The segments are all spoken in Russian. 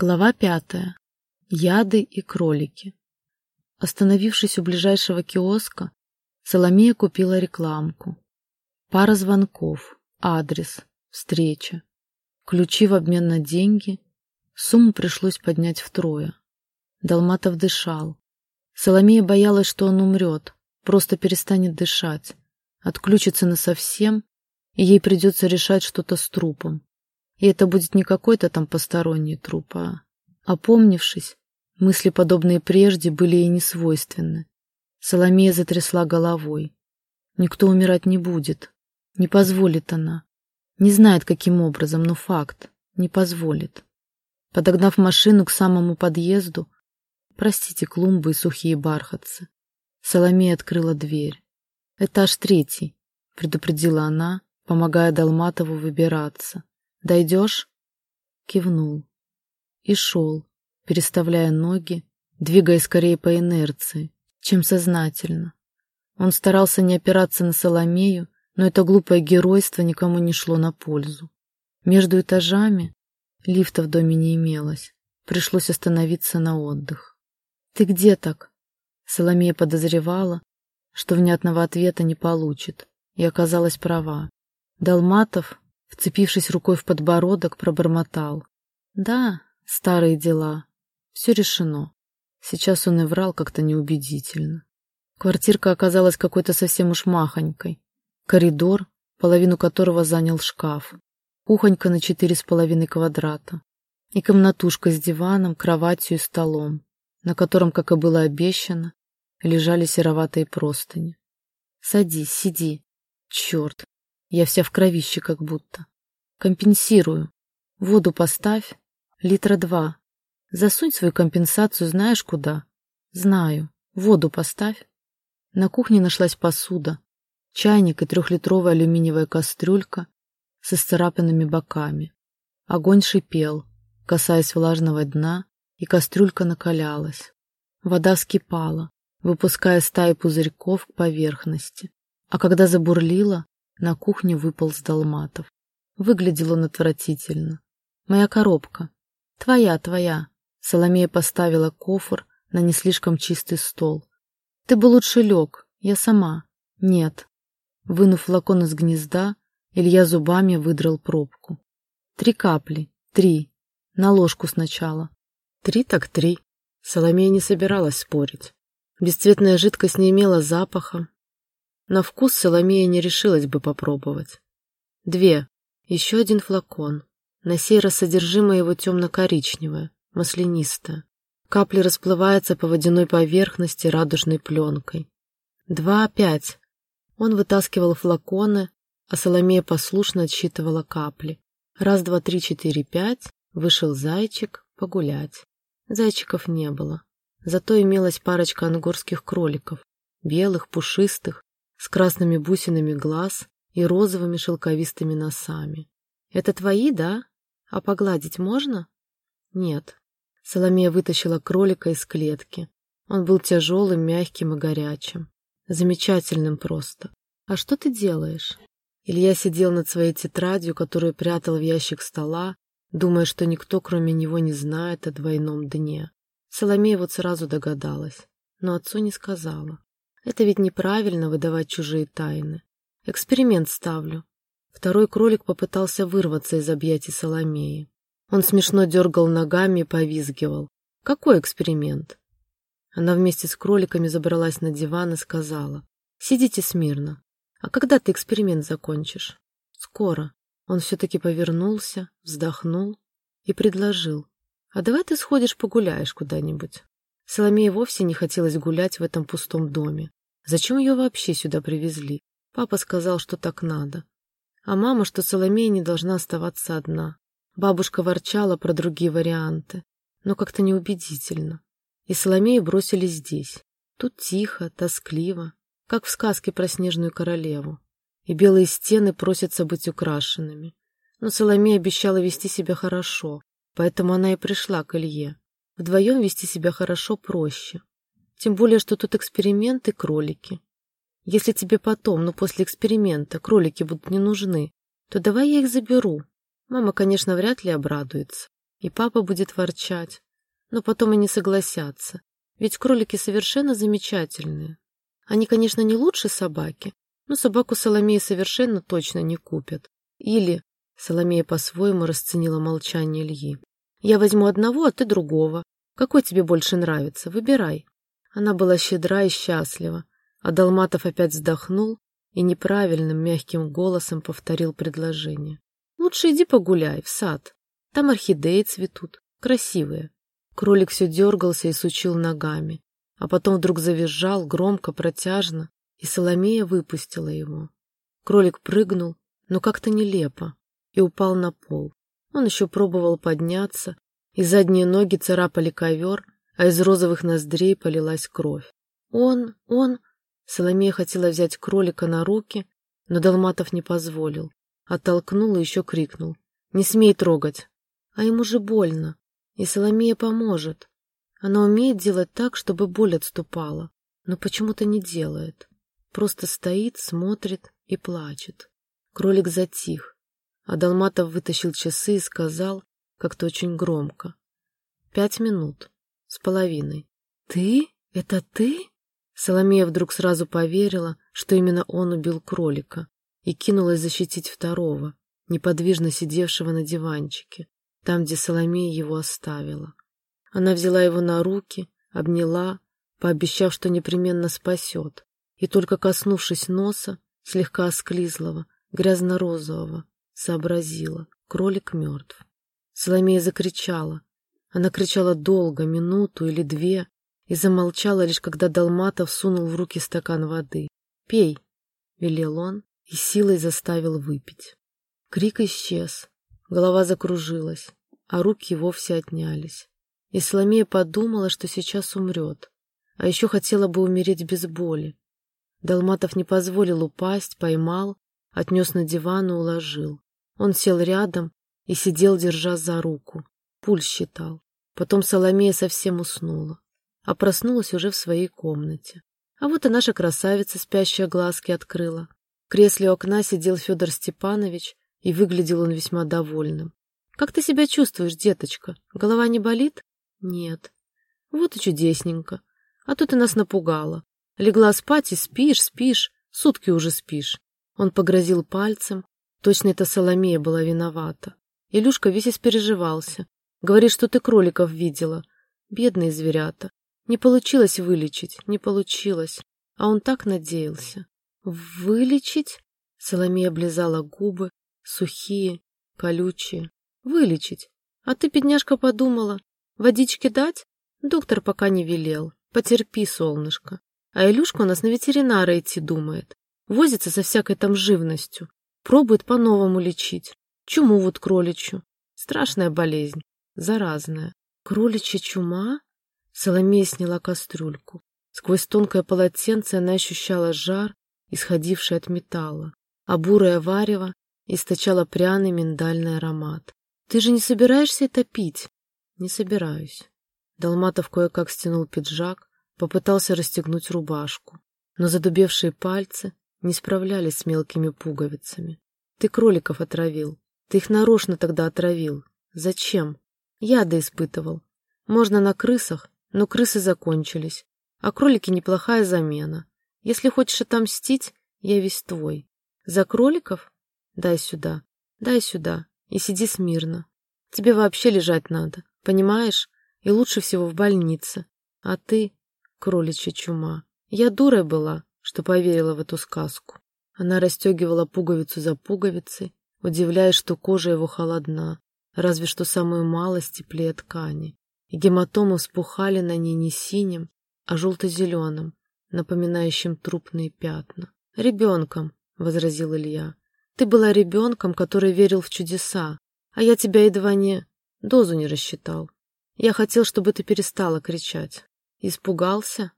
Глава пятая. Яды и кролики. Остановившись у ближайшего киоска, Соломея купила рекламку. Пара звонков, адрес, встреча, ключи в обмен на деньги. Сумму пришлось поднять втрое. Долматов дышал. Соломея боялась, что он умрет, просто перестанет дышать, отключится насовсем, и ей придется решать что-то с трупом. И это будет не какой-то там посторонний труп, а... Опомнившись, мысли, подобные прежде, были ей не свойственны. Соломея затрясла головой. Никто умирать не будет. Не позволит она. Не знает, каким образом, но факт. Не позволит. Подогнав машину к самому подъезду, простите клумбы и сухие бархатцы, Соломея открыла дверь. «Этаж третий», — предупредила она, помогая Долматову выбираться. Дойдешь?» Кивнул. И шел, переставляя ноги, двигаясь скорее по инерции, чем сознательно. Он старался не опираться на Соломею, но это глупое геройство никому не шло на пользу. Между этажами лифта в доме не имелось. Пришлось остановиться на отдых. «Ты где так?» Соломея подозревала, что внятного ответа не получит, и оказалась права. Долматов Вцепившись рукой в подбородок, пробормотал. Да, старые дела. Все решено. Сейчас он и врал как-то неубедительно. Квартирка оказалась какой-то совсем уж махонькой. Коридор, половину которого занял шкаф. Кухонька на четыре с половиной квадрата. И комнатушка с диваном, кроватью и столом, на котором, как и было обещано, лежали сероватые простыни. «Садись, сиди. Черт, я вся в кровище как будто. Компенсирую. Воду поставь. Литра два. Засунь свою компенсацию знаешь куда? Знаю. Воду поставь. На кухне нашлась посуда. Чайник и трехлитровая алюминиевая кастрюлька с исцарапанными боками. Огонь шипел, касаясь влажного дна, и кастрюлька накалялась. Вода вскипала, выпуская стаи пузырьков к поверхности. А когда забурлила, на кухню выполз Долматов. Выглядел он отвратительно. «Моя коробка. Твоя, твоя». Соломея поставила кофр на не слишком чистый стол. «Ты бы лучше лег. Я сама». «Нет». Вынув флакон из гнезда, Илья зубами выдрал пробку. «Три капли. Три. На ложку сначала». «Три так три». Соломея не собиралась спорить. Бесцветная жидкость не имела запаха, на вкус Соломея не решилась бы попробовать. Две. Еще один флакон. На сей раз содержимое его темно-коричневое, маслянистое. Капли расплываются по водяной поверхности радужной пленкой. Два опять. Он вытаскивал флаконы, а Соломея послушно отсчитывала капли. Раз, два, три, четыре, пять. Вышел зайчик погулять. Зайчиков не было. Зато имелась парочка ангорских кроликов. Белых, пушистых, с красными бусинами глаз и розовыми шелковистыми носами. «Это твои, да? А погладить можно?» «Нет». Соломея вытащила кролика из клетки. Он был тяжелым, мягким и горячим. Замечательным просто. «А что ты делаешь?» Илья сидел над своей тетрадью, которую прятал в ящик стола, думая, что никто, кроме него, не знает о двойном дне. Соломея вот сразу догадалась, но отцу не сказала. Это ведь неправильно выдавать чужие тайны. Эксперимент ставлю. Второй кролик попытался вырваться из объятий Соломеи. Он смешно дергал ногами и повизгивал. Какой эксперимент? Она вместе с кроликами забралась на диван и сказала. Сидите смирно. А когда ты эксперимент закончишь? Скоро. Он все-таки повернулся, вздохнул и предложил. А давай ты сходишь погуляешь куда-нибудь. Соломее вовсе не хотелось гулять в этом пустом доме. Зачем ее вообще сюда привезли? Папа сказал, что так надо. А мама, что Соломея не должна оставаться одна. Бабушка ворчала про другие варианты, но как-то неубедительно. И Соломею бросили здесь. Тут тихо, тоскливо, как в сказке про снежную королеву. И белые стены просятся быть украшенными. Но Соломея обещала вести себя хорошо, поэтому она и пришла к Илье. Вдвоем вести себя хорошо проще. Тем более, что тут эксперименты кролики. Если тебе потом, ну после эксперимента, кролики будут не нужны, то давай я их заберу. Мама, конечно, вряд ли обрадуется. и папа будет ворчать. Но потом они согласятся, ведь кролики совершенно замечательные. Они, конечно, не лучше собаки, но собаку Соломея совершенно точно не купят. Или, Соломея по-своему расценила молчание Ильи, я возьму одного, а ты другого. Какой тебе больше нравится? Выбирай. Она была щедра и счастлива, а Долматов опять вздохнул и неправильным мягким голосом повторил предложение. Лучше иди погуляй в сад. Там орхидеи цветут, красивые. Кролик все дергался и сучил ногами, а потом вдруг завизжал громко, протяжно, и Соломея выпустила его. Кролик прыгнул, но как-то нелепо, и упал на пол. Он еще пробовал подняться, и задние ноги царапали ковер, а из розовых ноздрей полилась кровь. Он, он... Соломея хотела взять кролика на руки, но Долматов не позволил. Оттолкнул и еще крикнул. «Не смей трогать!» А ему же больно, и Соломея поможет. Она умеет делать так, чтобы боль отступала, но почему-то не делает. Просто стоит, смотрит и плачет. Кролик затих, а Долматов вытащил часы и сказал, как-то очень громко. «Пять минут. С половиной». «Ты? Это ты?» Соломея вдруг сразу поверила, что именно он убил кролика, и кинулась защитить второго, неподвижно сидевшего на диванчике, там, где Соломея его оставила. Она взяла его на руки, обняла, пообещав, что непременно спасет, и только коснувшись носа, слегка осклизлого, грязно-розового, сообразила, кролик мертв. Соломея закричала. Она кричала долго, минуту или две, и замолчала лишь когда Долматов сунул в руки стакан воды. «Пей», — велел он и силой заставил выпить. Крик исчез, голова закружилась, а руки вовсе отнялись. И Соломея подумала, что сейчас умрет, а еще хотела бы умереть без боли. Долматов не позволил упасть, поймал, отнес на диван и уложил. Он сел рядом и сидел, держа за руку. Пульс считал. Потом Соломея совсем уснула, а проснулась уже в своей комнате. А вот и наша красавица, спящая глазки, открыла. В кресле у окна сидел Федор Степанович, и выглядел он весьма довольным. «Как ты себя чувствуешь, деточка? Голова не болит?» «Нет». «Вот и чудесненько. А то ты нас напугала. Легла спать и спишь, спишь, сутки уже спишь». Он погрозил пальцем, Точно это Соломея была виновата. Илюшка весь испереживался. Говорит, что ты кроликов видела. Бедные зверята. Не получилось вылечить, не получилось. А он так надеялся. Вылечить? Соломея облизала губы, сухие, колючие. Вылечить. А ты, бедняжка, подумала, водички дать? Доктор пока не велел. Потерпи, солнышко. А Илюшка у нас на ветеринара идти думает. Возится со всякой там живностью. Пробует по-новому лечить. Чуму вот кроличью. Страшная болезнь. Заразная. Кроличья чума? Соломея сняла кастрюльку. Сквозь тонкое полотенце она ощущала жар, исходивший от металла, а бурое варево источало пряный миндальный аромат. «Ты же не собираешься это пить?» «Не собираюсь». Долматов кое-как стянул пиджак, попытался расстегнуть рубашку, но задубевшие пальцы не справлялись с мелкими пуговицами. Ты кроликов отравил. Ты их нарочно тогда отравил. Зачем? Яды испытывал. Можно на крысах, но крысы закончились. А кролики неплохая замена. Если хочешь отомстить, я весь твой. За кроликов? Дай сюда. Дай сюда. И сиди смирно. Тебе вообще лежать надо, понимаешь? И лучше всего в больнице. А ты — кроличья чума. Я дурой была, что поверила в эту сказку. Она расстегивала пуговицу за пуговицей, удивляясь, что кожа его холодна, разве что самую малость теплее ткани. И гематомы вспухали на ней не синим, а желто-зеленым, напоминающим трупные пятна. «Ребенком», — возразил Илья. «Ты была ребенком, который верил в чудеса, а я тебя едва не... дозу не рассчитал. Я хотел, чтобы ты перестала кричать. Испугался?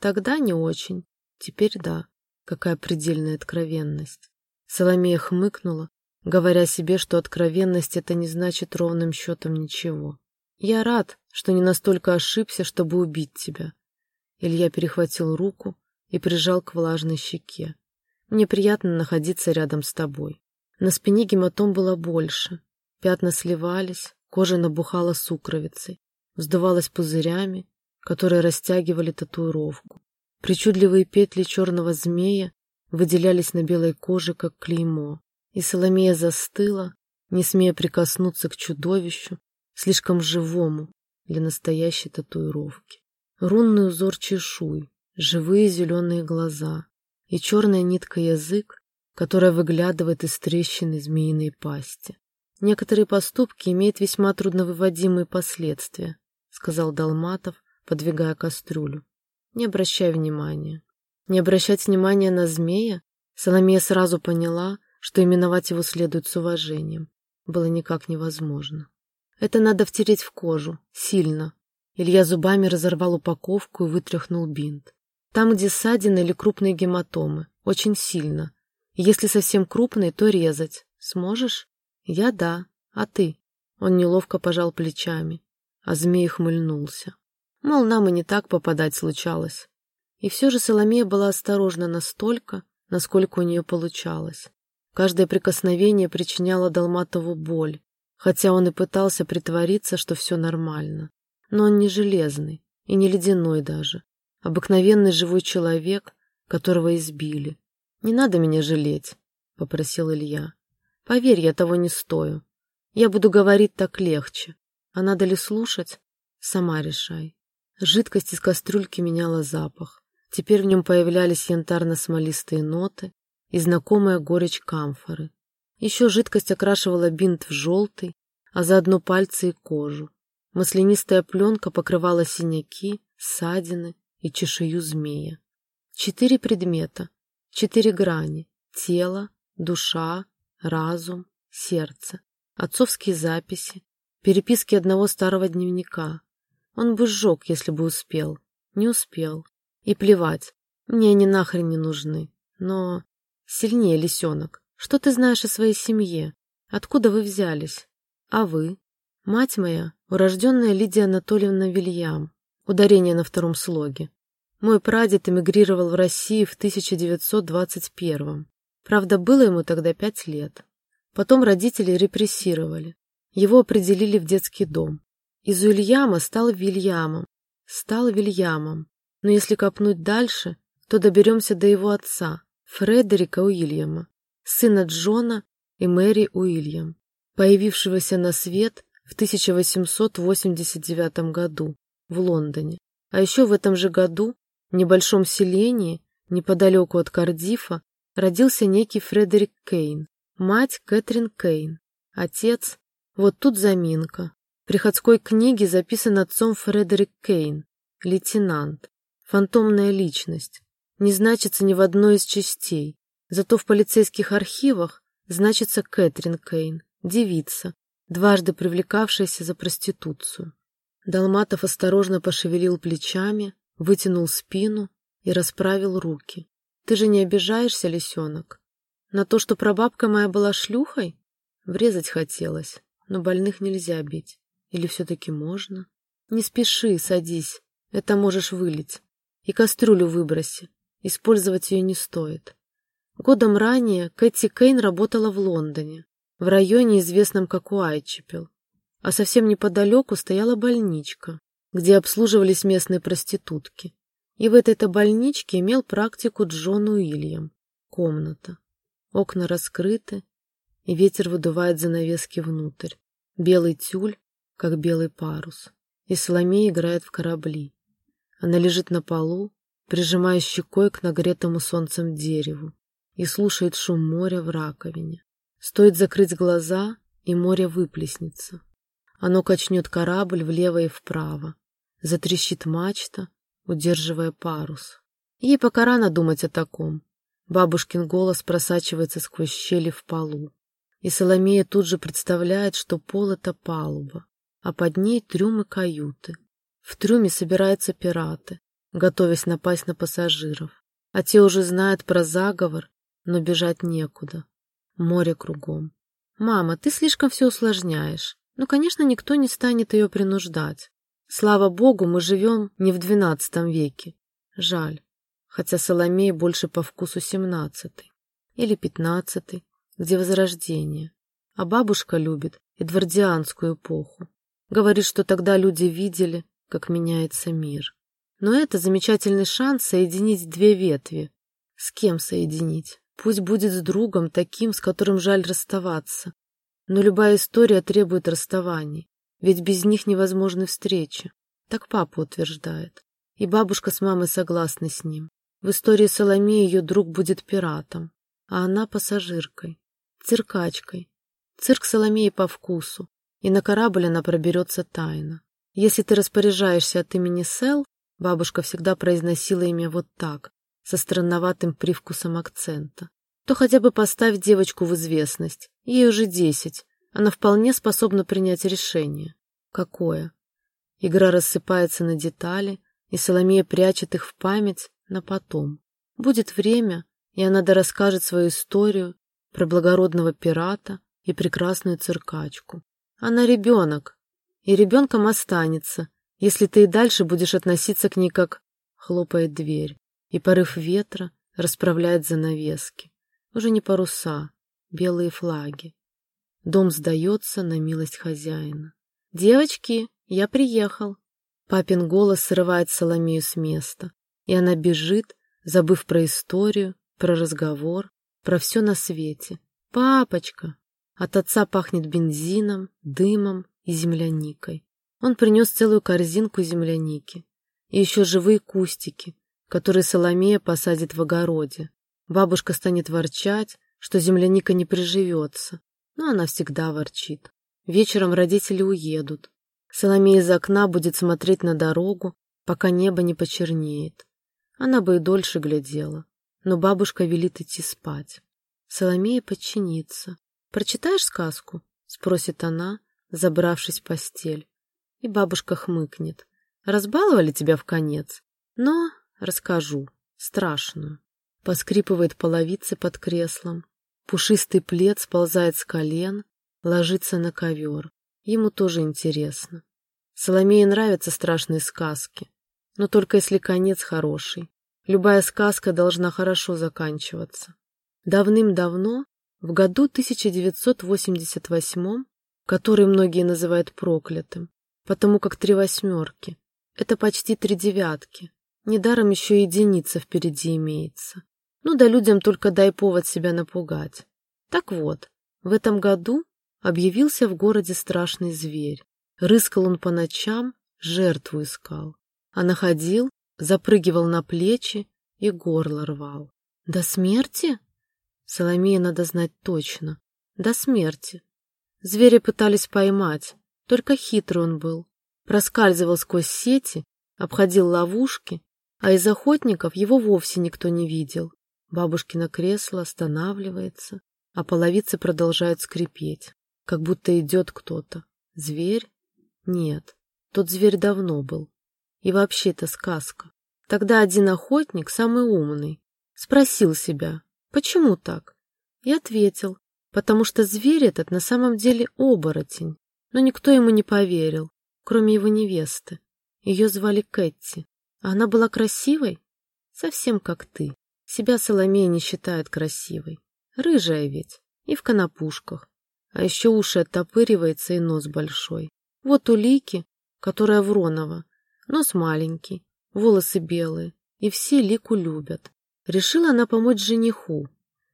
Тогда не очень. Теперь да, какая предельная откровенность. Соломея хмыкнула, говоря себе, что откровенность это не значит ровным счетом ничего. Я рад, что не настолько ошибся, чтобы убить тебя. Илья перехватил руку и прижал к влажной щеке. Мне приятно находиться рядом с тобой. На спине гематом было больше. Пятна сливались, Кожа набухала сукровицей, вздувалась пузырями, которые растягивали татуировку. Причудливые петли черного змея выделялись на белой коже, как клеймо, и Соломея застыла, не смея прикоснуться к чудовищу, слишком живому для настоящей татуировки. Рунный узор чешуй, живые зеленые глаза и черная нитка язык, которая выглядывает из трещины змеиной пасти. Некоторые поступки имеют весьма трудновыводимые последствия, сказал Далматов, подвигая кастрюлю. Не обращай внимания. Не обращать внимания на змея? Соломея сразу поняла, что именовать его следует с уважением. Было никак невозможно. Это надо втереть в кожу. Сильно. Илья зубами разорвал упаковку и вытряхнул бинт. Там, где ссадины или крупные гематомы. Очень сильно. Если совсем крупные, то резать. Сможешь? Я да. А ты? Он неловко пожал плечами, а змей хмыльнулся. Мол, нам и не так попадать случалось. И все же Соломея была осторожна настолько, насколько у нее получалось. Каждое прикосновение причиняло Долматову боль, хотя он и пытался притвориться, что все нормально. Но он не железный и не ледяной даже. Обыкновенный живой человек, которого избили. «Не надо меня жалеть», — попросил Илья. «Поверь, я того не стою. Я буду говорить так легче. А надо ли слушать? Сама решай». Жидкость из кастрюльки меняла запах. Теперь в нем появлялись янтарно-смолистые ноты и знакомая горечь камфоры. Еще жидкость окрашивала бинт в желтый, а заодно пальцы и кожу. Маслянистая пленка покрывала синяки, ссадины и чешую змея. Четыре предмета, четыре грани — тело, душа, разум, сердце, отцовские записи, переписки одного старого дневника, он бы сжег, если бы успел. Не успел. И плевать, мне они нахрен не нужны. Но сильнее, лисенок, что ты знаешь о своей семье? Откуда вы взялись? А вы? Мать моя, урожденная Лидия Анатольевна Вильям. Ударение на втором слоге. Мой прадед эмигрировал в Россию в 1921 Правда, было ему тогда пять лет. Потом родители репрессировали. Его определили в детский дом. Из Уильяма стал Вильямом, стал Вильямом, но если копнуть дальше, то доберемся до его отца, Фредерика Уильяма, сына Джона и Мэри Уильям, появившегося на свет в 1889 году в Лондоне. А еще в этом же году в небольшом селении, неподалеку от Кардифа, родился некий Фредерик Кейн, мать Кэтрин Кейн, отец, вот тут заминка, в приходской книге записан отцом Фредерик Кейн, лейтенант, фантомная личность, не значится ни в одной из частей, зато в полицейских архивах значится Кэтрин Кейн, девица, дважды привлекавшаяся за проституцию. Далматов осторожно пошевелил плечами, вытянул спину и расправил руки. «Ты же не обижаешься, лисенок? На то, что прабабка моя была шлюхой? Врезать хотелось, но больных нельзя бить. Или все-таки можно? Не спеши, садись. Это можешь вылить. И кастрюлю выброси. Использовать ее не стоит. Годом ранее Кэти Кейн работала в Лондоне, в районе, известном как Уайчепел. А совсем неподалеку стояла больничка, где обслуживались местные проститутки. И в этой-то больничке имел практику Джон Уильям. Комната. Окна раскрыты, и ветер выдувает занавески внутрь. Белый тюль, как белый парус, и Соломея играет в корабли. Она лежит на полу, прижимая щекой к нагретому солнцем дереву, и слушает шум моря в раковине. Стоит закрыть глаза, и море выплеснется. Оно качнет корабль влево и вправо, затрещит мачта, удерживая парус. Ей пока рано думать о таком. Бабушкин голос просачивается сквозь щели в полу. И Соломея тут же представляет, что пол — это палуба, а под ней трюмы каюты. В трюме собираются пираты, готовясь напасть на пассажиров. А те уже знают про заговор, но бежать некуда. Море кругом. «Мама, ты слишком все усложняешь. Ну, конечно, никто не станет ее принуждать. Слава богу, мы живем не в двенадцатом веке. Жаль. Хотя Соломея больше по вкусу семнадцатый. Или пятнадцатый, где возрождение. А бабушка любит эдвардианскую эпоху. Говорит, что тогда люди видели, как меняется мир. Но это замечательный шанс соединить две ветви. С кем соединить? Пусть будет с другом, таким, с которым жаль расставаться. Но любая история требует расставаний, ведь без них невозможны встречи. Так папа утверждает. И бабушка с мамой согласны с ним. В истории Соломеи ее друг будет пиратом, а она пассажиркой, циркачкой. Цирк Соломеи по вкусу, и на корабль она проберется тайно. Если ты распоряжаешься от имени Сел, бабушка всегда произносила имя вот так, со странноватым привкусом акцента, то хотя бы поставь девочку в известность. Ей уже десять, она вполне способна принять решение. Какое? Игра рассыпается на детали, и Соломея прячет их в память на потом. Будет время, и она дорасскажет свою историю про благородного пирата и прекрасную циркачку. Она ребенок, и ребенком останется, если ты и дальше будешь относиться к ней как хлопает дверь, и порыв ветра расправляет занавески. Уже не паруса, белые флаги. Дом сдается на милость хозяина. «Девочки, я приехал!» Папин голос срывает Соломею с места, и она бежит, забыв про историю, про разговор, про все на свете. «Папочка!» От отца пахнет бензином, дымом и земляникой. Он принес целую корзинку земляники. И еще живые кустики, которые Соломея посадит в огороде. Бабушка станет ворчать, что земляника не приживется, но она всегда ворчит. Вечером родители уедут. Соломея из окна будет смотреть на дорогу, пока небо не почернеет. Она бы и дольше глядела, но бабушка велит идти спать. Соломея подчинится. «Прочитаешь сказку?» — спросит она, забравшись в постель. И бабушка хмыкнет. «Разбаловали тебя в конец? Но расскажу. Страшную». Поскрипывает половицы под креслом. Пушистый плед сползает с колен, ложится на ковер. Ему тоже интересно. Соломее нравятся страшные сказки, но только если конец хороший. Любая сказка должна хорошо заканчиваться. Давным-давно в году 1988, который многие называют проклятым, потому как три восьмерки — это почти три девятки. Недаром еще единица впереди имеется. Ну да людям только дай повод себя напугать. Так вот, в этом году объявился в городе страшный зверь. Рыскал он по ночам, жертву искал. А находил, запрыгивал на плечи и горло рвал. До смерти? Соломея надо знать точно. До смерти. Зверя пытались поймать, только хитрый он был. Проскальзывал сквозь сети, обходил ловушки, а из охотников его вовсе никто не видел. Бабушкино кресло останавливается, а половицы продолжают скрипеть, как будто идет кто-то. Зверь? Нет, тот зверь давно был. И вообще это сказка. Тогда один охотник, самый умный, спросил себя, Почему так? И ответил, потому что зверь этот на самом деле оборотень, но никто ему не поверил, кроме его невесты. Ее звали Кэтти. А она была красивой? Совсем как ты. Себя Соломея не считает красивой. Рыжая ведь. И в конопушках. А еще уши оттопыривается и нос большой. Вот улики, которая Вронова. Нос маленький, волосы белые. И все Лику любят. Решила она помочь жениху.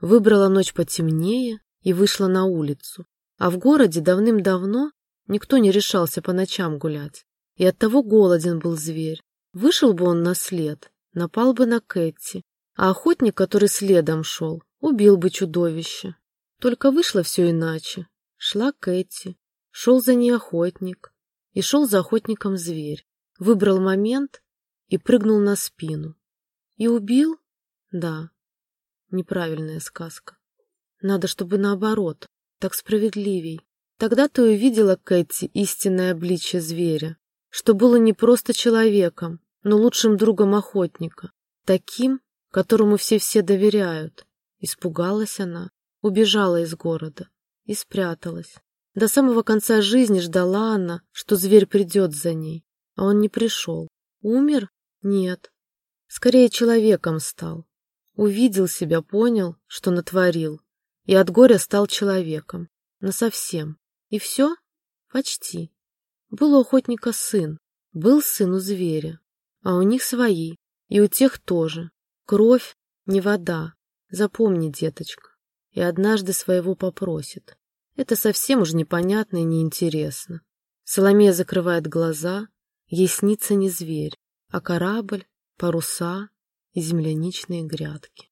Выбрала ночь потемнее и вышла на улицу. А в городе давным-давно никто не решался по ночам гулять. И оттого голоден был зверь. Вышел бы он на след, напал бы на Кэти. А охотник, который следом шел, убил бы чудовище. Только вышло все иначе. Шла Кэти, шел за ней охотник. И шел за охотником зверь. Выбрал момент и прыгнул на спину. И убил да, неправильная сказка. Надо, чтобы наоборот, так справедливей. Тогда ты увидела, Кэти, истинное обличье зверя, что было не просто человеком, но лучшим другом охотника, таким, которому все-все доверяют. Испугалась она, убежала из города и спряталась. До самого конца жизни ждала она, что зверь придет за ней, а он не пришел. Умер? Нет. Скорее человеком стал. Увидел себя, понял, что натворил, и от горя стал человеком. Насовсем. И все? Почти. Был у охотника сын, был сын у зверя, а у них свои, и у тех тоже. Кровь не вода, запомни, деточка. И однажды своего попросит. Это совсем уж непонятно и неинтересно. Соломея закрывает глаза, ей снится не зверь, а корабль, паруса и земляничные грядки.